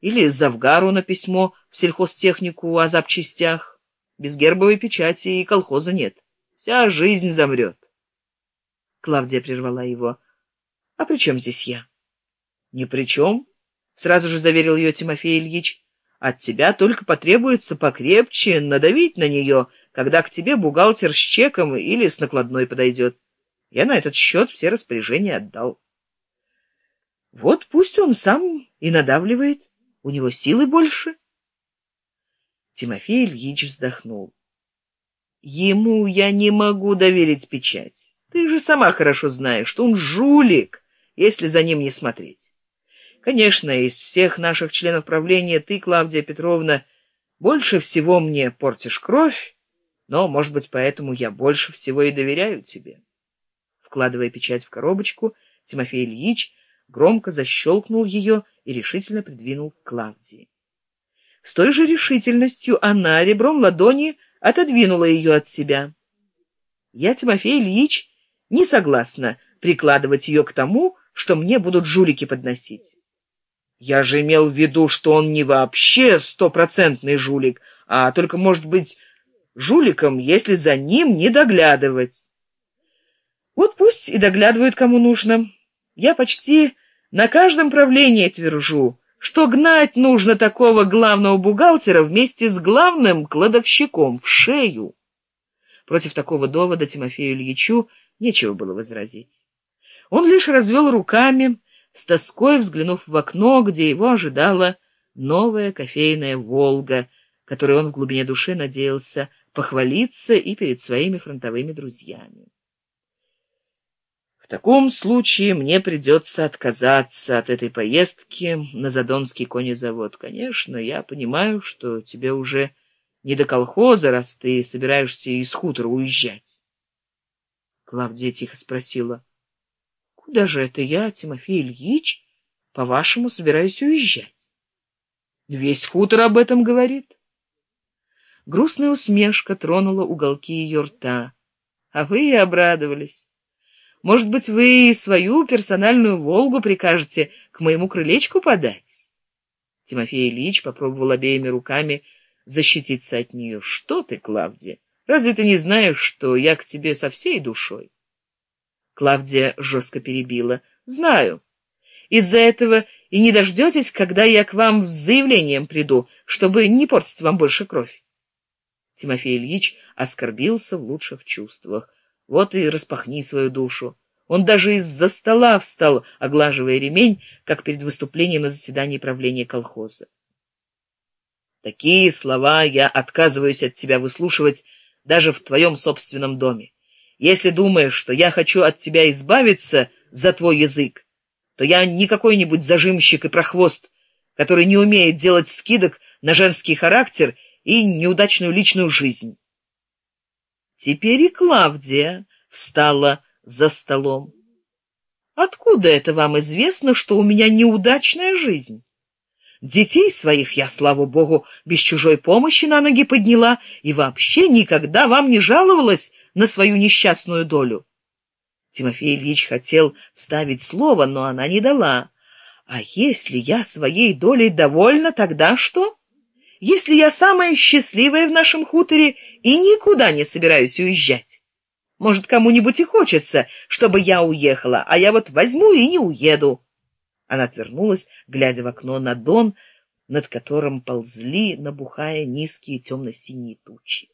или Завгару на письмо в сельхозтехнику о запчастях. Без гербовой печати и колхоза нет. Вся жизнь замрет. Клавдия прервала его. — А при чем здесь я? — Ни при чем, — сразу же заверил ее Тимофей Ильич. — От тебя только потребуется покрепче надавить на нее, когда к тебе бухгалтер с чеком или с накладной подойдет. Я на этот счет все распоряжения отдал. Вот пусть он сам и надавливает, у него силы больше. Тимофей Ильич вздохнул. Ему я не могу доверить печать. Ты же сама хорошо знаешь, что он жулик, если за ним не смотреть. Конечно, из всех наших членов правления ты, Клавдия Петровна, больше всего мне портишь кровь, но, может быть, поэтому я больше всего и доверяю тебе. Вкладывая печать в коробочку, Тимофей Ильич громко защелкнул ее и решительно придвинул к Клавдии. С той же решительностью она ребром ладони отодвинула ее от себя. Я, Тимофей Ильич, не согласна прикладывать ее к тому, что мне будут жулики подносить. Я же имел в виду, что он не вообще стопроцентный жулик, а только, может быть, жуликом, если за ним не доглядывать. Вот пусть и доглядывают, кому нужно. Я почти на каждом правлении твержу, что гнать нужно такого главного бухгалтера вместе с главным кладовщиком в шею. Против такого довода Тимофею Ильичу нечего было возразить. Он лишь развел руками, с тоской взглянув в окно, где его ожидала новая кофейная «Волга», которой он в глубине души надеялся похвалиться и перед своими фронтовыми друзьями таком случае мне придется отказаться от этой поездки на задонский конезавод. Конечно я понимаю что тебе уже не до колхоза раз ты собираешься из хутора уезжать. Клавдия тихо спросила куда же это я тимофей ильич? По вашему собираюсь уезжать? Весь хутор об этом говорит. Грустная усмешка тронула уголки ее рта а вы и обрадовались может быть, вы свою персональную «Волгу» прикажете к моему крылечку подать?» Тимофей Ильич попробовал обеими руками защититься от нее. «Что ты, Клавдия? Разве ты не знаешь, что я к тебе со всей душой?» Клавдия жестко перебила. «Знаю. Из-за этого и не дождетесь, когда я к вам с заявлением приду, чтобы не портить вам больше кровь». Тимофей Ильич оскорбился в лучших чувствах вот и распахни свою душу. Он даже из-за стола встал оглаживая ремень как перед выступлением на заседании правления колхоза. Такие слова я отказываюсь от тебя выслушивать даже в твоем собственном доме. Если думаешь что я хочу от тебя избавиться за твой язык то я не какой нибудь зажимщик и прохвост который не умеет делать скидок на женский характер и неудачную личную жизнь Теперь и Клавдия встала за столом. Откуда это вам известно, что у меня неудачная жизнь? Детей своих я, слава богу, без чужой помощи на ноги подняла и вообще никогда вам не жаловалась на свою несчастную долю. Тимофей Ильич хотел вставить слово, но она не дала. А если я своей долей довольна, тогда что? Если я самая счастливая в нашем хуторе и никуда не собираюсь уезжать. Может кому-нибудь и хочется чтобы я уехала а я вот возьму и не уеду она отвернулась глядя в окно на дон над которым ползли набухая низкие темно-синие тучи.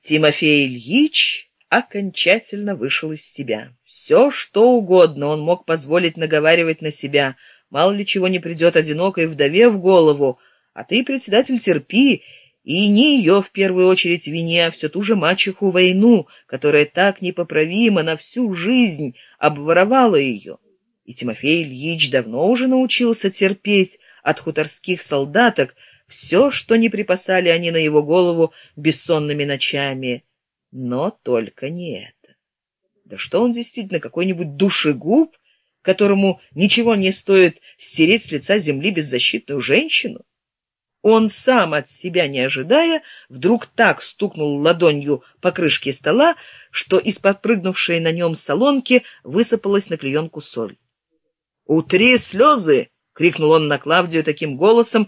Тимофей ильич окончательно вышел из себя. Все что угодно он мог позволить наговаривать на себя. Мало ли чего не придет одинокой вдове в голову а ты, председатель, терпи, и не ее в первую очередь вине, а все ту же мачеху войну, которая так непоправимо на всю жизнь обворовала ее. И Тимофей Ильич давно уже научился терпеть от хуторских солдаток все, что не припасали они на его голову бессонными ночами. Но только не это. Да что он действительно какой-нибудь душегуб, которому ничего не стоит стереть с лица земли беззащитную женщину? Он сам от себя не ожидая вдруг так стукнул ладонью по крышке стола что из подпрыгнувшей на нем солонки высыпалась на клеенку соль. Утри слезы крикнул он на клавдию таким голосом